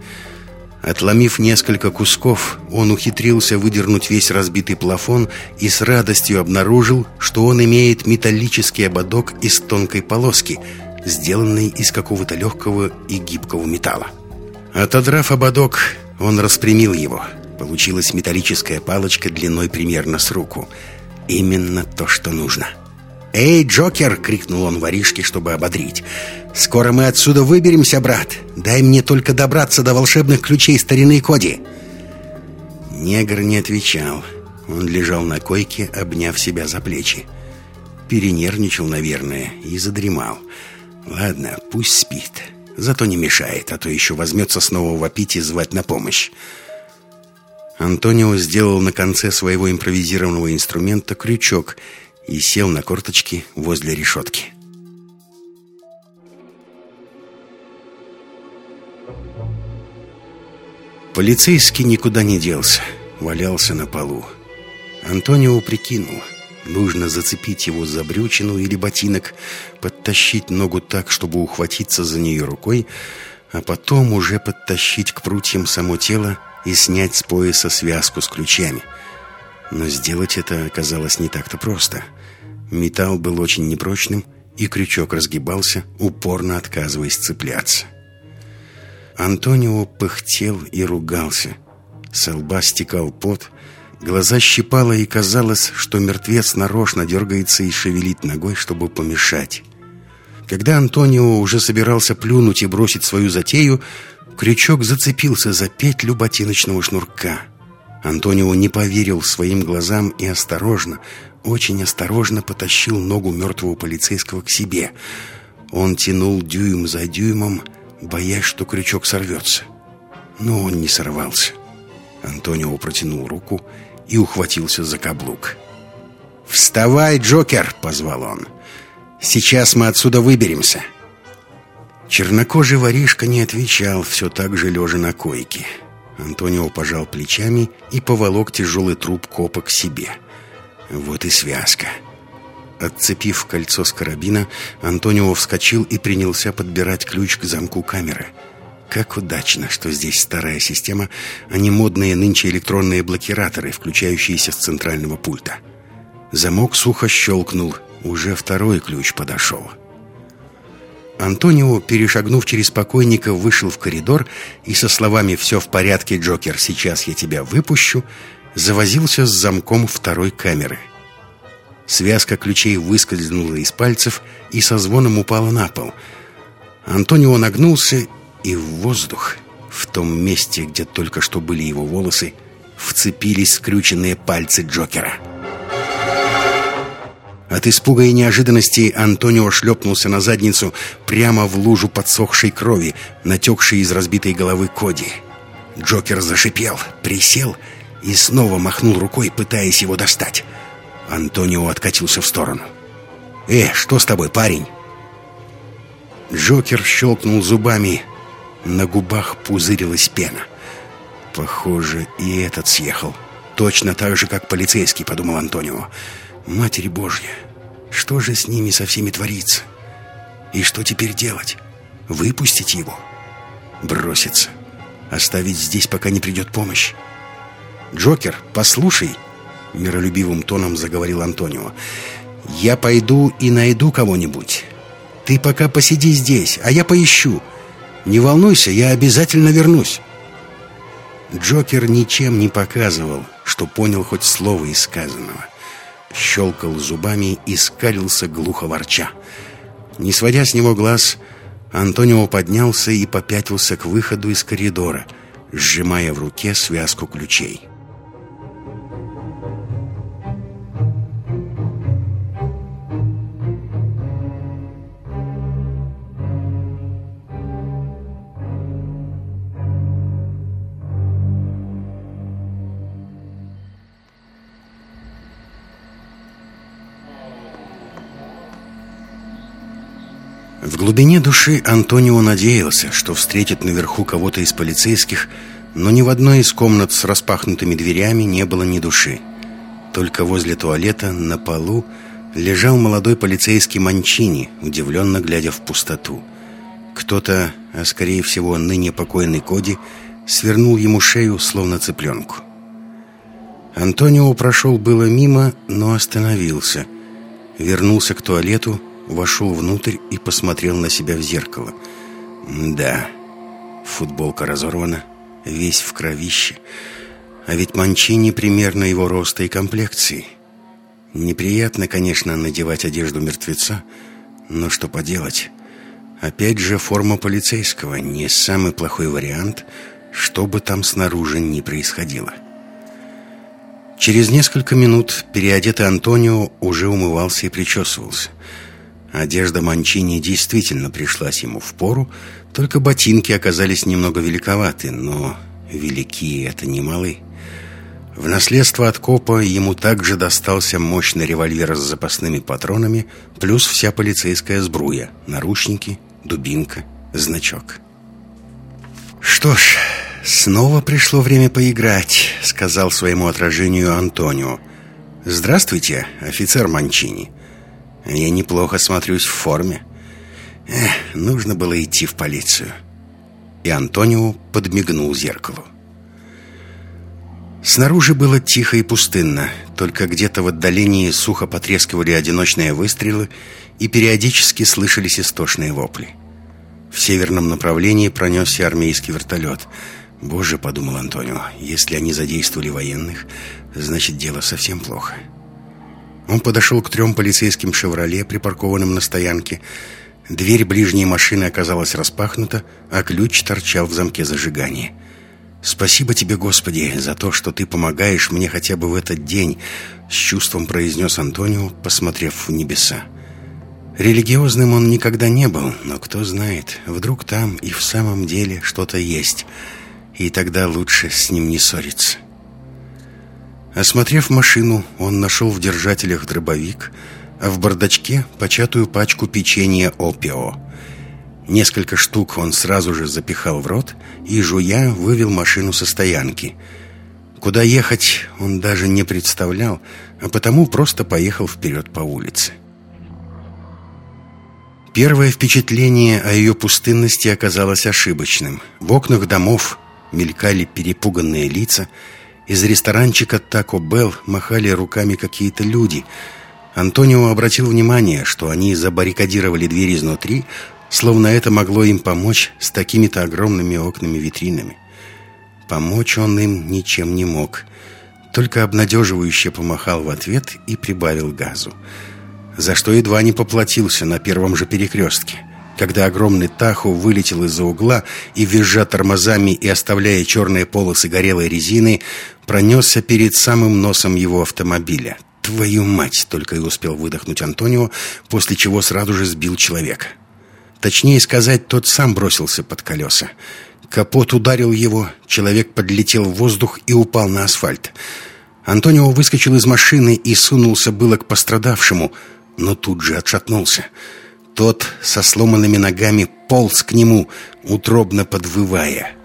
S2: Отломив несколько кусков, он ухитрился выдернуть весь разбитый плафон и с радостью обнаружил, что он имеет металлический ободок из тонкой полоски, сделанный из какого-то легкого и гибкого металла. Отодрав ободок, он распрямил его. Получилась металлическая палочка длиной примерно с руку. Именно то, что нужно. «Эй, Джокер!» — крикнул он воришке, чтобы ободрить. «Скоро мы отсюда выберемся, брат. Дай мне только добраться до волшебных ключей старины Коди». Негр не отвечал. Он лежал на койке, обняв себя за плечи. Перенервничал, наверное, и задремал. «Ладно, пусть спит. Зато не мешает, а то еще возьмется снова вопить и звать на помощь». Антонио сделал на конце своего импровизированного инструмента крючок — и сел на корточки возле решетки. Полицейский никуда не делся, валялся на полу. Антонио прикинул, нужно зацепить его за брючину или ботинок, подтащить ногу так, чтобы ухватиться за нее рукой, а потом уже подтащить к прутьям само тело и снять с пояса связку с ключами. Но сделать это оказалось не так-то просто — Металл был очень непрочным, и крючок разгибался, упорно отказываясь цепляться. Антонио пыхтел и ругался. С лба стекал пот, глаза щипало, и казалось, что мертвец нарочно дергается и шевелит ногой, чтобы помешать. Когда Антонио уже собирался плюнуть и бросить свою затею, крючок зацепился за петлю ботиночного шнурка. Антонио не поверил своим глазам и осторожно, очень осторожно потащил ногу мертвого полицейского к себе. Он тянул дюйм за дюймом, боясь, что крючок сорвется. Но он не сорвался. Антонио протянул руку и ухватился за каблук. «Вставай, Джокер!» — позвал он. «Сейчас мы отсюда выберемся!» Чернокожий воришка не отвечал, все так же лежа на койке. Антонио пожал плечами и поволок тяжелый труп копа к себе — вот и связка. Отцепив кольцо с карабина, Антонио вскочил и принялся подбирать ключ к замку камеры. Как удачно, что здесь старая система, а не модные нынче электронные блокираторы, включающиеся с центрального пульта. Замок сухо щелкнул, уже второй ключ подошел. Антонио, перешагнув через покойника, вышел в коридор и со словами «Все в порядке, Джокер, сейчас я тебя выпущу», завозился с замком второй камеры. Связка ключей выскользнула из пальцев и со звоном упала на пол. Антонио нагнулся, и в воздух, в том месте, где только что были его волосы, вцепились скрюченные пальцы Джокера. От испуга и неожиданности Антонио шлепнулся на задницу прямо в лужу подсохшей крови, натекшей из разбитой головы Коди. Джокер зашипел, присел и снова махнул рукой, пытаясь его достать. Антонио откатился в сторону. «Э, что с тобой, парень?» Джокер щелкнул зубами. На губах пузырилась пена. «Похоже, и этот съехал. Точно так же, как полицейский», — подумал Антонио. «Матерь Божья, что же с ними со всеми творится? И что теперь делать? Выпустить его? Броситься? Оставить здесь, пока не придет помощь?» «Джокер, послушай!» — миролюбивым тоном заговорил Антонио. «Я пойду и найду кого-нибудь. Ты пока посиди здесь, а я поищу. Не волнуйся, я обязательно вернусь». Джокер ничем не показывал, что понял хоть слово из сказанного. щелкал зубами и скалился глухо ворча. Не сводя с него глаз, Антонио поднялся и попятился к выходу из коридора, сжимая в руке связку ключей. Глубине души Антонио надеялся, что встретит наверху кого-то из полицейских, но ни в одной из комнат с распахнутыми дверями не было ни души. Только возле туалета на полу лежал молодой полицейский Манчини, удивленно глядя в пустоту. Кто-то, а скорее всего ныне покойный Коди, свернул ему шею, словно цыпленку. Антонио прошел было мимо, но остановился. Вернулся к туалету вошел внутрь и посмотрел на себя в зеркало. Да, футболка разорвана, весь в кровище. А ведь Манчини примерно его роста и комплекции. Неприятно, конечно, надевать одежду мертвеца, но что поделать? Опять же, форма полицейского не самый плохой вариант, что бы там снаружи ни происходило. Через несколько минут переодетый Антонио уже умывался и причесывался. Одежда Манчини действительно пришлась ему в пору, только ботинки оказались немного великоваты, но велики это немалы. В наследство от копа ему также достался мощный револьвер с запасными патронами, плюс вся полицейская сбруя, наручники, дубинка, значок. «Что ж, снова пришло время поиграть», — сказал своему отражению Антонио. «Здравствуйте, офицер Манчини». Я неплохо смотрюсь в форме. Эх, нужно было идти в полицию. И Антонио подмигнул зеркалу. Снаружи было тихо и пустынно, только где-то в отдалении сухо потрескивали одиночные выстрелы и периодически слышались истошные вопли. В северном направлении пронесся армейский вертолет. «Боже», — подумал Антонио, — «если они задействовали военных, значит, дело совсем плохо». Он подошел к трем полицейским «Шевроле», припаркованным на стоянке. Дверь ближней машины оказалась распахнута, а ключ торчал в замке зажигания. «Спасибо тебе, Господи, за то, что ты помогаешь мне хотя бы в этот день», с чувством произнес Антонио, посмотрев в небеса. Религиозным он никогда не был, но кто знает, вдруг там и в самом деле что-то есть, и тогда лучше с ним не ссориться. Осмотрев машину, он нашел в держателях дробовик, а в бардачке початую пачку печенья «Опио». Несколько штук он сразу же запихал в рот и, жуя, вывел машину со стоянки. Куда ехать он даже не представлял, а потому просто поехал вперед по улице. Первое впечатление о ее пустынности оказалось ошибочным. В окнах домов мелькали перепуганные лица – из ресторанчика «Тако Белл» махали руками какие-то люди. Антонио обратил внимание, что они забаррикадировали дверь изнутри, словно это могло им помочь с такими-то огромными окнами-витринами. Помочь он им ничем не мог. Только обнадеживающе помахал в ответ и прибавил газу. За что едва не поплатился на первом же перекрестке когда огромный Тахо вылетел из-за угла и, визжа тормозами и оставляя черные полосы горелой резины, пронесся перед самым носом его автомобиля. «Твою мать!» — только и успел выдохнуть Антонио, после чего сразу же сбил человека. Точнее сказать, тот сам бросился под колеса. Капот ударил его, человек подлетел в воздух и упал на асфальт. Антонио выскочил из машины и сунулся было к пострадавшему, но тут же отшатнулся — тот со сломанными ногами полз к нему, утробно подвывая.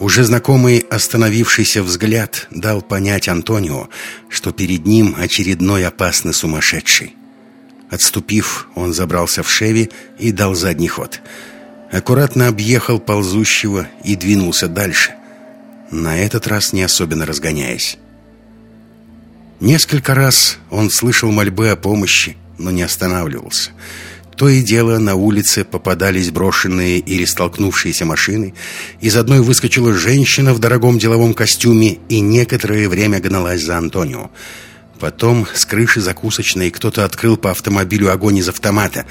S2: Уже знакомый остановившийся взгляд дал понять Антонио, что перед ним очередной опасный сумасшедший. Отступив, он забрался в Шеви и дал задний ход. Аккуратно объехал ползущего и двинулся дальше, на этот раз не особенно разгоняясь. Несколько раз он слышал мольбы о помощи, но не останавливался – то и дело на улице попадались брошенные или столкнувшиеся машины. Из одной выскочила женщина в дорогом деловом костюме и некоторое время гналась за Антонио. Потом с крыши закусочной кто-то открыл по автомобилю огонь из автомата.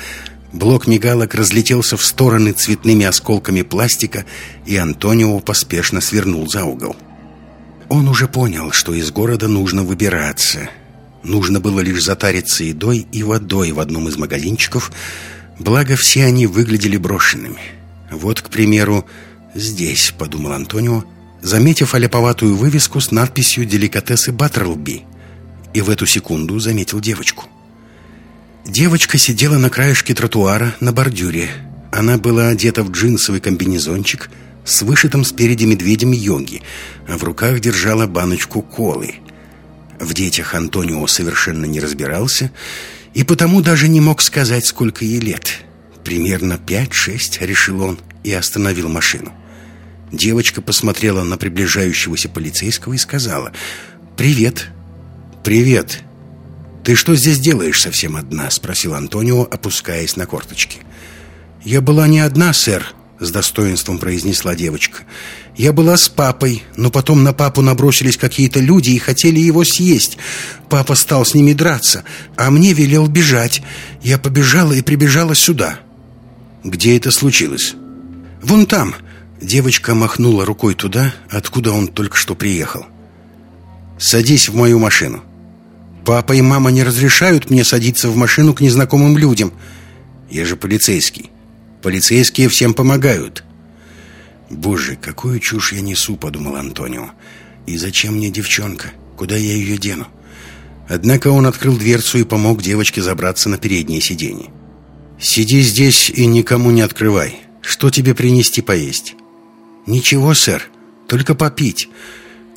S2: Блок мигалок разлетелся в стороны цветными осколками пластика, и Антонио поспешно свернул за угол. Он уже понял, что из города нужно выбираться. Нужно было лишь затариться едой и водой в одном из магазинчиков, благо все они выглядели брошенными. Вот, к примеру, здесь, подумал Антонио, заметив аляповатую вывеску с надписью «Деликатесы Баттлби». И в эту секунду заметил девочку. Девочка сидела на краешке тротуара на бордюре. Она была одета в джинсовый комбинезончик с вышитым спереди медведем йоги, а в руках держала баночку колы. В детях Антонио совершенно не разбирался и потому даже не мог сказать, сколько ей лет. Примерно пять-шесть, решил он, и остановил машину. Девочка посмотрела на приближающегося полицейского и сказала «Привет». «Привет. Ты что здесь делаешь совсем одна?» Спросил Антонио, опускаясь на корточки. «Я была не одна, сэр», — с достоинством произнесла девочка. «Я была с папой, но потом на папу набросились какие-то люди и хотели его съесть. Папа стал с ними драться, а мне велел бежать. Я побежала и прибежала сюда». «Где это случилось?» «Вон там», Девочка махнула рукой туда, откуда он только что приехал. «Садись в мою машину». «Папа и мама не разрешают мне садиться в машину к незнакомым людям. Я же полицейский. Полицейские всем помогают». «Боже, какую чушь я несу», — подумал Антонио. «И зачем мне девчонка? Куда я ее дену?» Однако он открыл дверцу и помог девочке забраться на переднее сиденье. «Сиди здесь и никому не открывай. Что тебе принести поесть?» «Ничего, сэр, только попить.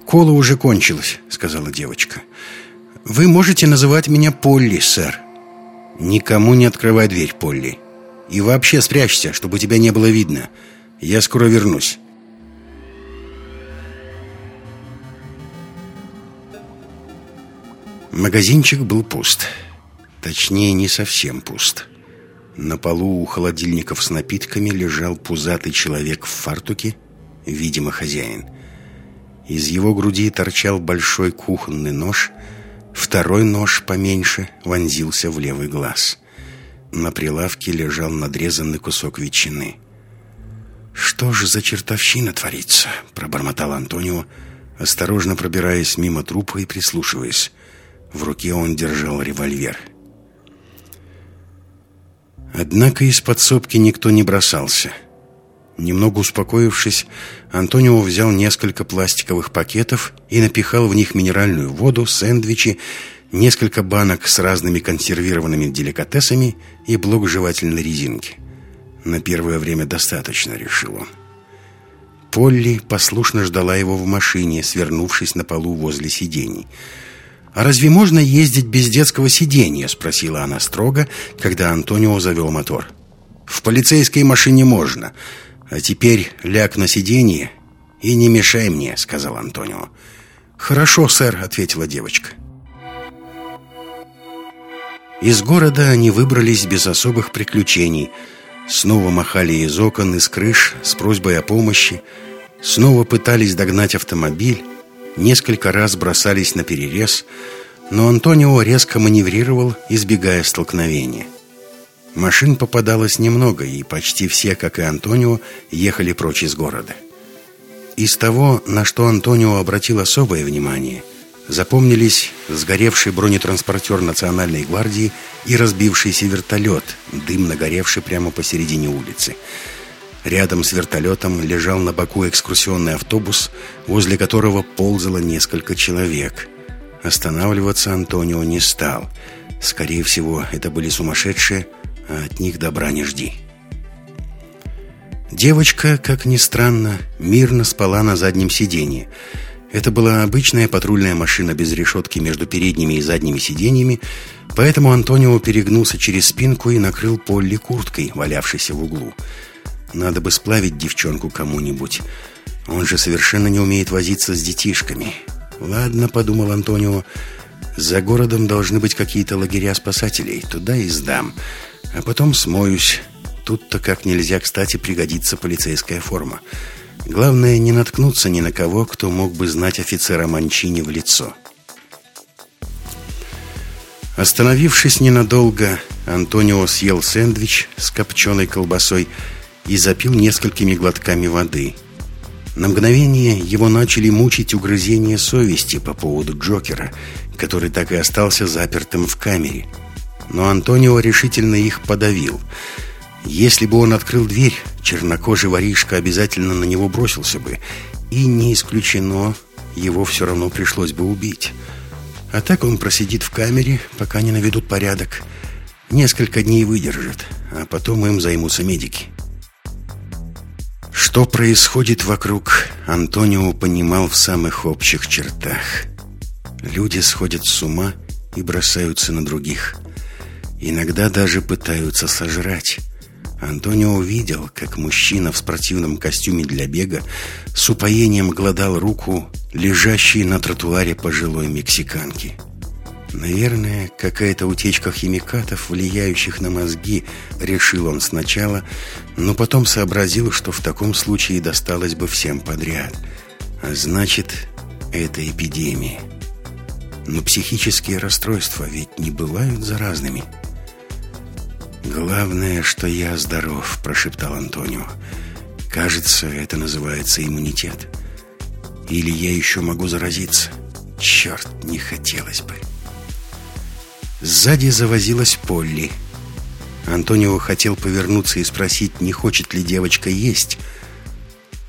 S2: Кола уже кончилась», — сказала девочка. «Вы можете называть меня Полли, сэр». «Никому не открывай дверь, Полли. И вообще спрячься, чтобы тебя не было видно. Я скоро вернусь». Магазинчик был пуст. Точнее, не совсем пуст. На полу у холодильников с напитками лежал пузатый человек в фартуке видимо, хозяин. Из его груди торчал большой кухонный нож, второй нож поменьше вонзился в левый глаз. На прилавке лежал надрезанный кусок ветчины. «Что же за чертовщина творится?» — пробормотал Антонио, осторожно пробираясь мимо трупа и прислушиваясь. В руке он держал револьвер. Однако из подсобки никто не бросался — Немного успокоившись, Антонио взял несколько пластиковых пакетов и напихал в них минеральную воду, сэндвичи, несколько банок с разными консервированными деликатесами и блок жевательной резинки. На первое время достаточно, решил он. Полли послушно ждала его в машине, свернувшись на полу возле сидений. «А разве можно ездить без детского сиденья?» — спросила она строго, когда Антонио завел мотор. «В полицейской машине можно». «А теперь ляг на сиденье и не мешай мне», — сказал Антонио. «Хорошо, сэр», — ответила девочка. Из города они выбрались без особых приключений. Снова махали из окон, из крыш с просьбой о помощи. Снова пытались догнать автомобиль. Несколько раз бросались на перерез. Но Антонио резко маневрировал, избегая столкновения. Машин попадалось немного, и почти все, как и Антонио, ехали прочь из города. Из того, на что Антонио обратил особое внимание, запомнились сгоревший бронетранспортер Национальной гвардии и разбившийся вертолет, дым нагоревший прямо посередине улицы. Рядом с вертолетом лежал на боку экскурсионный автобус, возле которого ползало несколько человек. Останавливаться Антонио не стал. Скорее всего, это были сумасшедшие, а от них добра не жди. Девочка, как ни странно, мирно спала на заднем сиденье. Это была обычная патрульная машина без решетки между передними и задними сиденьями, поэтому Антонио перегнулся через спинку и накрыл Полли курткой, валявшейся в углу. Надо бы сплавить девчонку кому-нибудь. Он же совершенно не умеет возиться с детишками. «Ладно», — подумал Антонио, — «за городом должны быть какие-то лагеря спасателей. Туда и сдам» а потом смоюсь. Тут-то как нельзя, кстати, пригодится полицейская форма. Главное, не наткнуться ни на кого, кто мог бы знать офицера Манчини в лицо.
S1: Остановившись ненадолго, Антонио съел сэндвич с копченой колбасой и запил несколькими глотками воды. На мгновение его начали мучить угрызения совести по поводу Джокера, который так и остался запертым в камере. Но Антонио решительно их подавил. Если бы он открыл дверь, чернокожий воришка обязательно на него бросился бы. И не исключено, его все равно пришлось бы убить. А так он просидит в камере, пока не наведут порядок. Несколько дней выдержит, а потом им займутся медики. Что происходит вокруг, Антонио понимал в самых общих чертах. Люди сходят с ума и бросаются на других. Иногда даже пытаются сожрать. Антонио увидел, как мужчина в спортивном костюме для бега с упоением гладал руку, лежащей на тротуаре пожилой мексиканки. Наверное, какая-то утечка химикатов, влияющих на мозги, решил он сначала, но потом сообразил, что в таком случае досталось бы всем подряд. А значит, это эпидемия. Но психические расстройства ведь не бывают заразными. «Главное, что я здоров», – прошептал Антонио. «Кажется, это называется иммунитет. Или я еще могу заразиться. Черт, не хотелось бы». Сзади завозилась Полли. Антонио хотел повернуться и спросить, не хочет ли девочка есть.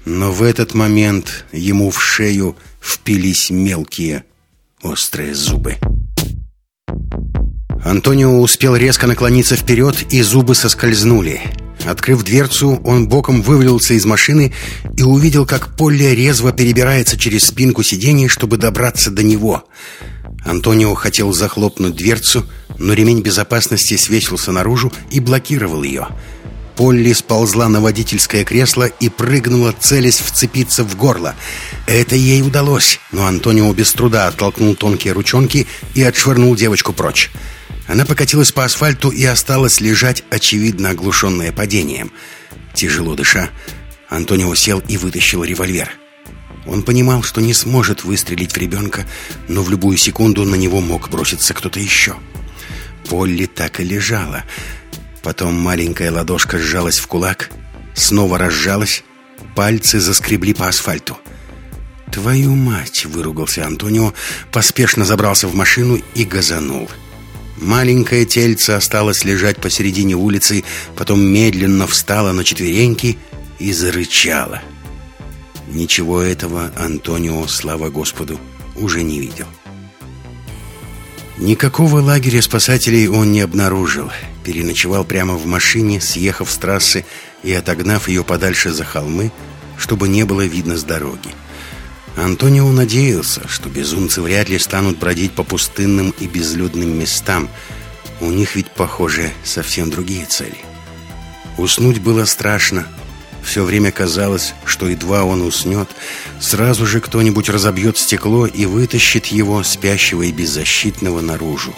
S1: Но в этот момент ему в шею впились мелкие острые зубы. Антонио успел резко наклониться вперед, и зубы соскользнули. Открыв дверцу, он боком вывалился из машины и увидел, как Полли резво перебирается через спинку сиденья, чтобы добраться до него. Антонио хотел захлопнуть дверцу, но ремень безопасности свесился наружу и блокировал ее. Полли сползла на водительское кресло и прыгнула, целясь вцепиться в горло. Это ей удалось, но Антонио без труда оттолкнул тонкие ручонки и отшвырнул девочку прочь. Она покатилась по асфальту и осталась лежать, очевидно оглушенная падением. Тяжело дыша, Антонио сел и вытащил револьвер. Он понимал, что не сможет выстрелить в ребенка, но в любую секунду на него мог броситься кто-то еще. Полли так и лежала. Потом маленькая ладошка сжалась в кулак, снова разжалась, пальцы заскребли по асфальту. «Твою мать!» — выругался Антонио, поспешно забрался в машину и газанул. Маленькое тельце осталось лежать посередине улицы, потом медленно встала на четвереньки и зарычала. Ничего этого Антонио, слава Господу, уже не видел. Никакого лагеря спасателей он не обнаружил. Переночевал прямо в машине, съехав с трассы и отогнав ее подальше за холмы, чтобы не было видно с дороги. Антонио надеялся, что безумцы вряд ли станут бродить по пустынным и безлюдным местам. У них ведь, похоже, совсем другие цели. Уснуть было страшно. Все время казалось, что едва он уснет, сразу же кто-нибудь разобьет стекло и вытащит его, спящего и беззащитного, наружу.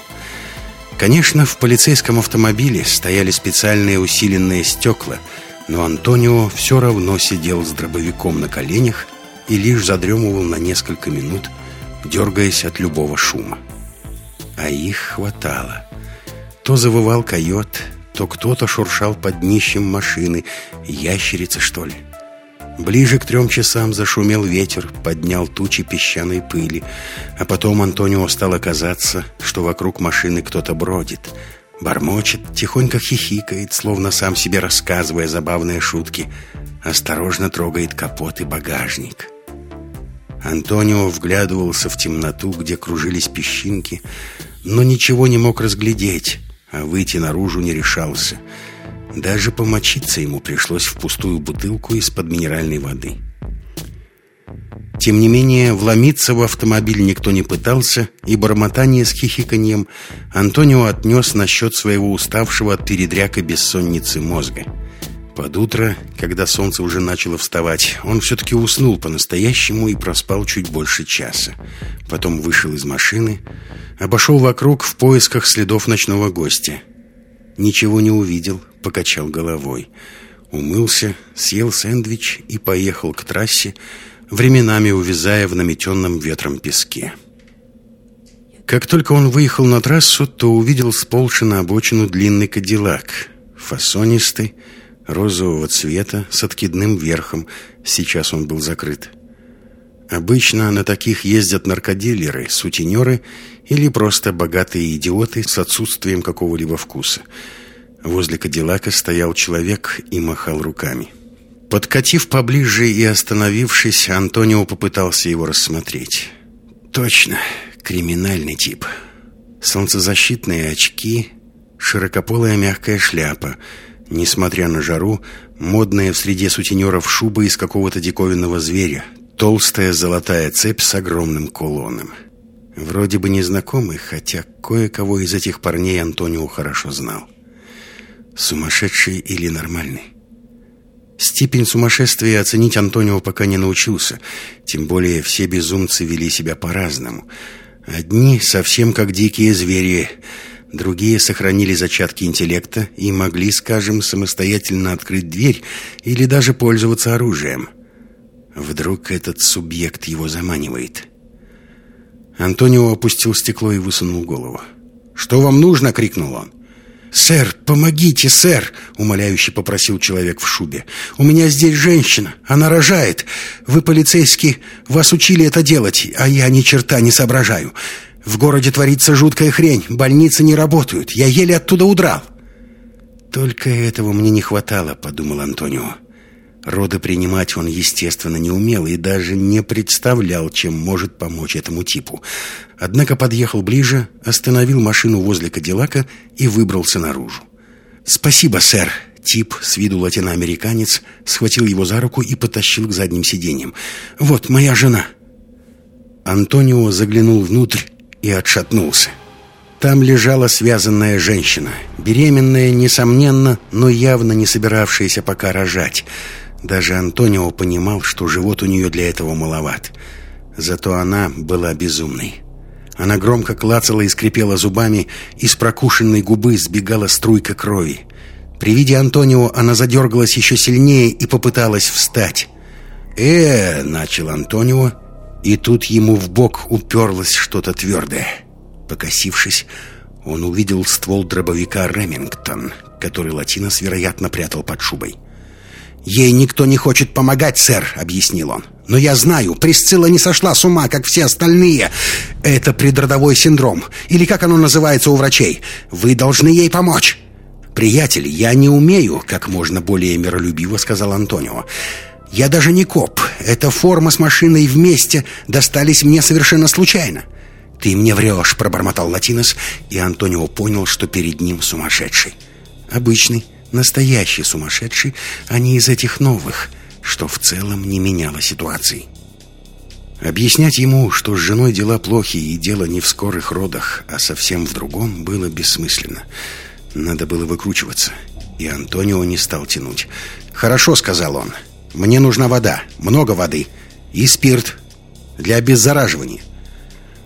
S1: Конечно, в полицейском автомобиле стояли специальные усиленные стекла, но Антонио все равно сидел с дробовиком на коленях и лишь задремывал на несколько минут, дергаясь от любого шума. А их хватало. То завывал койот, то кто-то шуршал под днищем машины, ящерица, что ли. Ближе к трем часам зашумел ветер, поднял тучи песчаной пыли, а потом Антонио стало казаться, что вокруг машины кто-то бродит, бормочет, тихонько хихикает, словно сам себе рассказывая забавные шутки, осторожно трогает капот и багажник. Антонио вглядывался в темноту, где кружились песчинки, но ничего не мог разглядеть, а выйти наружу не решался. Даже помочиться ему пришлось в пустую бутылку из-под минеральной воды. Тем не менее, вломиться в автомобиль никто не пытался, и бормотание с хихиканьем Антонио отнес насчет своего уставшего от передряка бессонницы мозга – под утро, когда солнце уже начало вставать, он все-таки уснул по-настоящему и проспал чуть больше часа. Потом вышел из машины, обошел вокруг в поисках следов ночного гостя. Ничего не увидел, покачал головой. Умылся, съел сэндвич и поехал к трассе, временами увязая в наметенном ветром песке. Как только он выехал на трассу, то увидел сползший на обочину длинный кадиллак. Фасонистый, розового цвета, с откидным верхом. Сейчас он был закрыт. Обычно на таких ездят наркодилеры, сутенеры или просто богатые идиоты с отсутствием какого-либо вкуса. Возле Кадиллака стоял человек и махал руками. Подкатив поближе и остановившись, Антонио попытался его рассмотреть. Точно, криминальный тип. Солнцезащитные очки, широкополая мягкая шляпа. Несмотря на жару, модная в среде сутенеров шуба из какого-то диковинного зверя. Толстая золотая цепь с огромным кулоном. Вроде бы незнакомый, хотя кое-кого из этих парней Антонио хорошо знал. Сумасшедший или нормальный? Степень сумасшествия оценить Антонио пока не научился, тем более все безумцы вели себя по-разному. Одни совсем как дикие звери, другие сохранили зачатки интеллекта и могли, скажем, самостоятельно открыть дверь или даже пользоваться оружием. Вдруг этот субъект его заманивает. Антонио опустил стекло и высунул голову. «Что вам нужно?» — крикнул он. «Сэр, помогите, сэр!» — умоляюще попросил человек в шубе. «У меня здесь женщина, она рожает. Вы, полицейский, вас учили это делать, а я ни черта не соображаю. В городе творится жуткая хрень, больницы не работают, я еле оттуда удрал». «Только этого мне не хватало», — подумал Антонио. Роды принимать он, естественно, не умел и даже не представлял, чем может помочь этому типу. Однако подъехал ближе, остановил машину возле Кадиллака и выбрался наружу. «Спасибо, сэр!» Тип, с виду латиноамериканец, схватил его за руку и потащил к задним сиденьям. «Вот моя жена!» Антонио заглянул внутрь и отшатнулся. Там лежала связанная женщина, беременная, несомненно, но явно не собиравшаяся пока рожать. Даже Антонио понимал, что живот у нее для этого маловат. Зато она была безумной. Она громко клацала и скрипела зубами, из прокушенной губы сбегала струйка крови. При виде Антонио она задергалась еще сильнее и попыталась встать. «Э!» — начал Антонио, и тут ему в бок уперлось что-то твердое. Покосившись, он увидел ствол дробовика «Ремингтон», который Латинос, вероятно, прятал под шубой. «Ей никто не хочет помогать, сэр», — объяснил он. «Но я знаю, Присцилла не сошла с ума, как все остальные. Это предродовой синдром, или как оно называется у врачей. Вы должны ей помочь». «Приятель, я не умею», — как можно более миролюбиво сказал Антонио. «Я даже не коп. Эта форма с машиной вместе достались мне совершенно случайно». «Ты мне врешь», — пробормотал Латинос, и Антонио понял, что перед ним сумасшедший. «Обычный». Настоящий сумасшедший, а не из этих новых, что в целом не меняло ситуации. Объяснять ему, что с женой дела плохи и дело не в скорых родах, а совсем в другом, было бессмысленно. Надо было выкручиваться. И Антонио не стал тянуть. «Хорошо», — сказал он. «Мне нужна вода, много воды. И спирт для обеззараживания.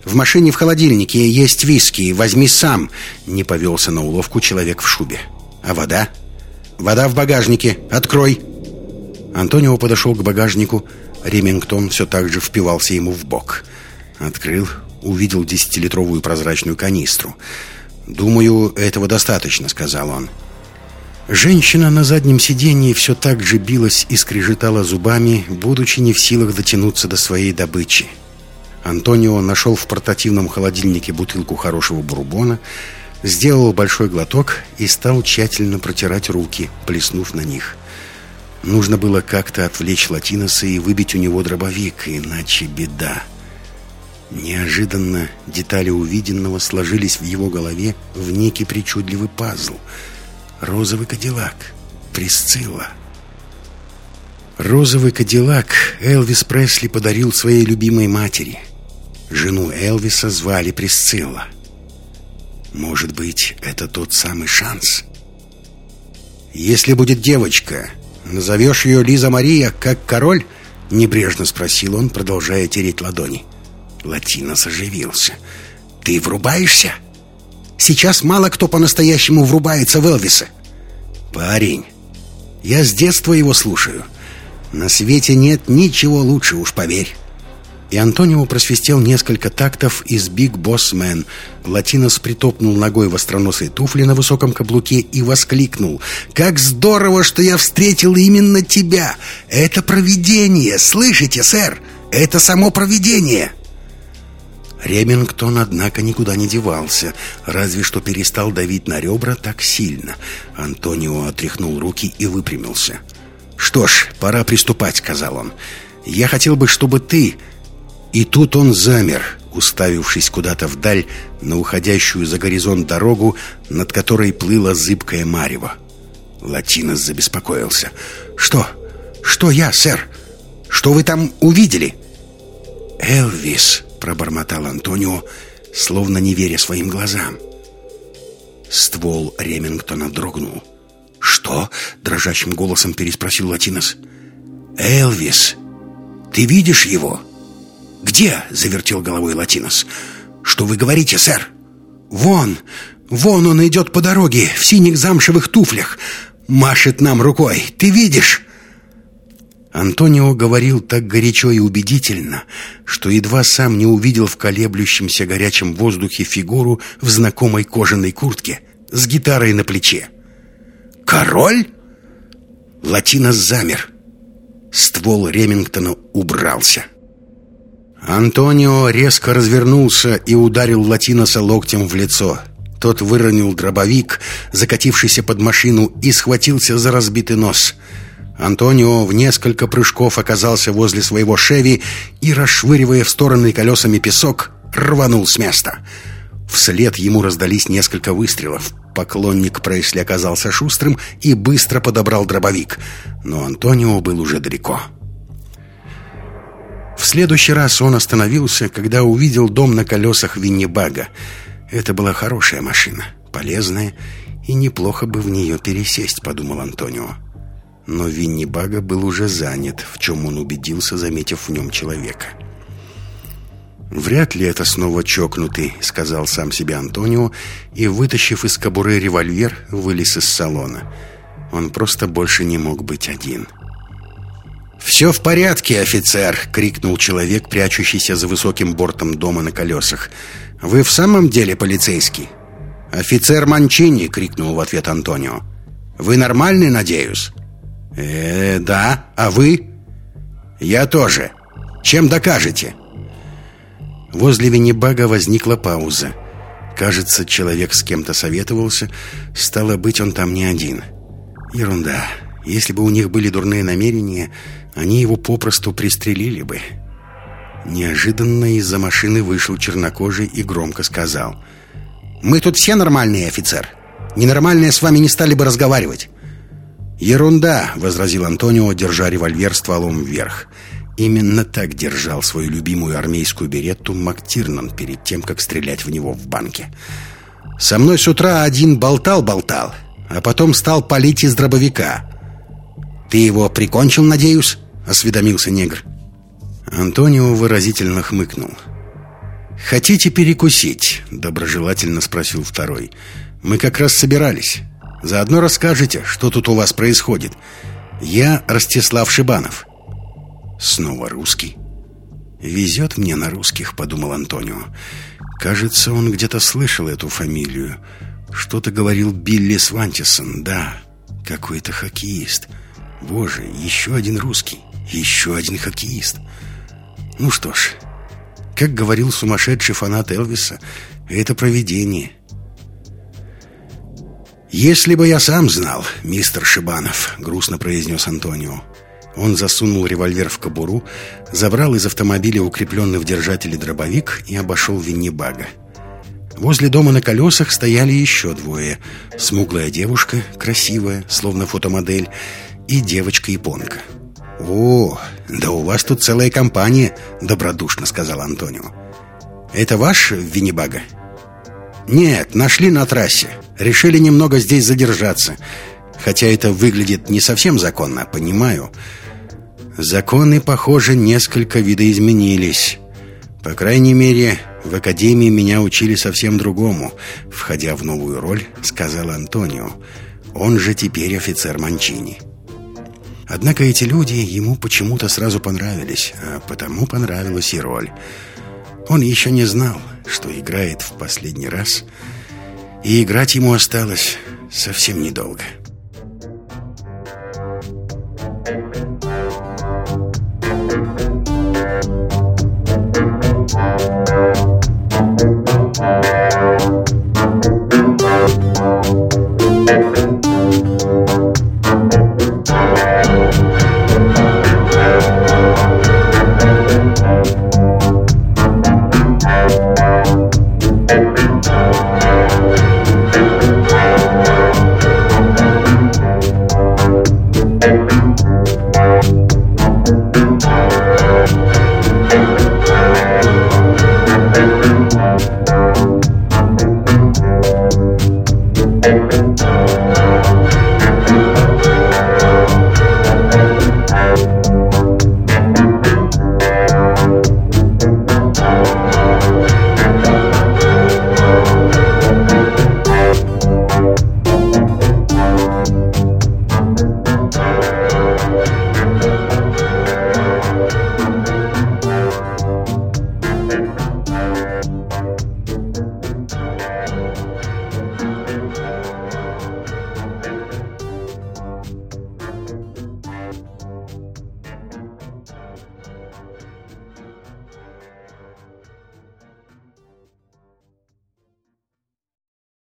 S1: В машине в холодильнике есть виски, возьми сам», — не повелся на уловку человек в шубе. «А вода?» Вода в багажнике. Открой!» Антонио подошел к багажнику. Ремингтон все так же впивался ему в бок. Открыл, увидел десятилитровую прозрачную канистру. «Думаю, этого достаточно», — сказал он. Женщина на заднем сиденье все так же билась и скрежетала зубами, будучи не в силах дотянуться до своей добычи. Антонио нашел в портативном холодильнике бутылку хорошего бурбона, Сделал большой глоток и стал тщательно протирать руки, плеснув на них. Нужно было как-то отвлечь Латиноса и выбить у него дробовик, иначе беда. Неожиданно детали увиденного сложились в его голове в некий причудливый пазл. Розовый кадиллак. Присцилла. Розовый кадиллак Элвис Пресли подарил своей любимой матери. Жену Элвиса звали Присцилла. Может быть, это тот самый шанс? «Если будет девочка, назовешь ее Лиза Мария, как король?» Небрежно спросил он, продолжая тереть ладони. Латинос оживился. «Ты врубаешься? Сейчас мало кто по-настоящему врубается в Элвиса. Парень, я с детства его слушаю. На свете нет ничего лучше, уж поверь.
S2: и Антонио просвистел несколько тактов из «Big Boss Man». Латинос притопнул ногой в остроносые туфли на высоком каблуке и воскликнул. «Как здорово, что я встретил именно тебя! Это провидение! Слышите, сэр? Это само провидение!» Ремингтон, однако, никуда не девался, разве что перестал давить на ребра так сильно. Антонио отряхнул руки и выпрямился. «Что ж, пора приступать», — сказал он. «Я хотел бы, чтобы ты и тут он замер, уставившись куда-то вдаль на уходящую за горизонт дорогу, над которой плыла зыбкая марево. Латинос забеспокоился. «Что? Что я, сэр? Что вы там увидели?» «Элвис», — пробормотал Антонио, словно не веря своим глазам. Ствол Ремингтона дрогнул. «Что?» — дрожащим голосом переспросил Латинос. «Элвис, ты видишь его?» «Где?» — завертел головой Латинос. «Что вы говорите, сэр?» «Вон! Вон он идет по дороге в синих замшевых туфлях. Машет нам рукой. Ты видишь?» Антонио говорил так горячо и убедительно, что едва сам не увидел в колеблющемся горячем воздухе фигуру в знакомой кожаной куртке с гитарой на плече. «Король?» Латинос замер. Ствол Ремингтона убрался. Антонио резко развернулся и ударил Латиноса локтем в лицо. Тот выронил дробовик, закатившийся под машину, и схватился за разбитый нос. Антонио в несколько прыжков оказался возле своего Шеви и, расшвыривая в стороны колесами песок, рванул с места. Вслед ему раздались несколько выстрелов. Поклонник Прейсли оказался шустрым и быстро подобрал дробовик. Но Антонио был уже далеко. В следующий раз он остановился, когда увидел дом на колесах Виннибага. Это была хорошая машина, полезная, и неплохо бы в нее пересесть, подумал Антонио. Но Виннибага был уже занят, в чем он убедился, заметив в нем человека. «Вряд ли это снова чокнутый», — сказал сам себе Антонио, и, вытащив из кобуры револьвер, вылез из салона. Он просто больше не мог быть один. «Все в порядке, офицер!» — крикнул человек, прячущийся за высоким бортом дома на колесах. «Вы в самом деле полицейский?» «Офицер Манчини!» — крикнул в ответ Антонио. «Вы нормальный, надеюсь?» «Э, да. А вы?» «Я тоже. Чем докажете?» Возле Виннибага возникла пауза. Кажется, человек с кем-то советовался. Стало быть, он там не один. Ерунда. Если бы у них были дурные намерения, они его попросту пристрелили бы. Неожиданно из-за машины вышел чернокожий и громко сказал. «Мы тут все нормальные, офицер. Ненормальные с вами не стали бы разговаривать». «Ерунда», — возразил Антонио, держа револьвер стволом вверх. Именно так держал свою любимую армейскую беретту МакТирнан перед тем, как стрелять в него в банке. «Со мной с утра один болтал-болтал, а потом стал палить из дробовика. Ты его прикончил, надеюсь?» — осведомился негр. Антонио выразительно хмыкнул. «Хотите перекусить?» — доброжелательно спросил второй. «Мы как раз собирались. Заодно расскажете, что тут у вас происходит. Я Ростислав Шибанов». Снова русский. «Везет мне на русских», — подумал Антонио. «Кажется, он где-то слышал эту фамилию. Что-то говорил Билли Свантисон, да, какой-то хоккеист. Боже, еще один русский». Еще один хоккеист. Ну что ж, как говорил сумасшедший фанат Элвиса, это провидение. «Если бы я сам знал, мистер Шибанов», — грустно произнес Антонио. Он засунул револьвер в кобуру, забрал из автомобиля укрепленный в держателе дробовик и обошел Виннибага. Возле дома на колесах стояли еще двое. Смуглая девушка, красивая, словно фотомодель, и девочка-японка. «О, да у вас тут целая компания», — добродушно сказал Антонио. «Это ваш Виннибага?» «Нет, нашли на трассе. Решили немного здесь задержаться. Хотя это выглядит не совсем законно, понимаю. Законы, похоже, несколько видоизменились. По крайней мере, в академии меня учили совсем другому. Входя в новую роль, сказал Антонио. Он же теперь офицер Манчини». Однако эти люди ему почему-то сразу понравились, а потому понравилась и роль. Он еще не знал, что играет в последний раз, и играть ему осталось совсем недолго.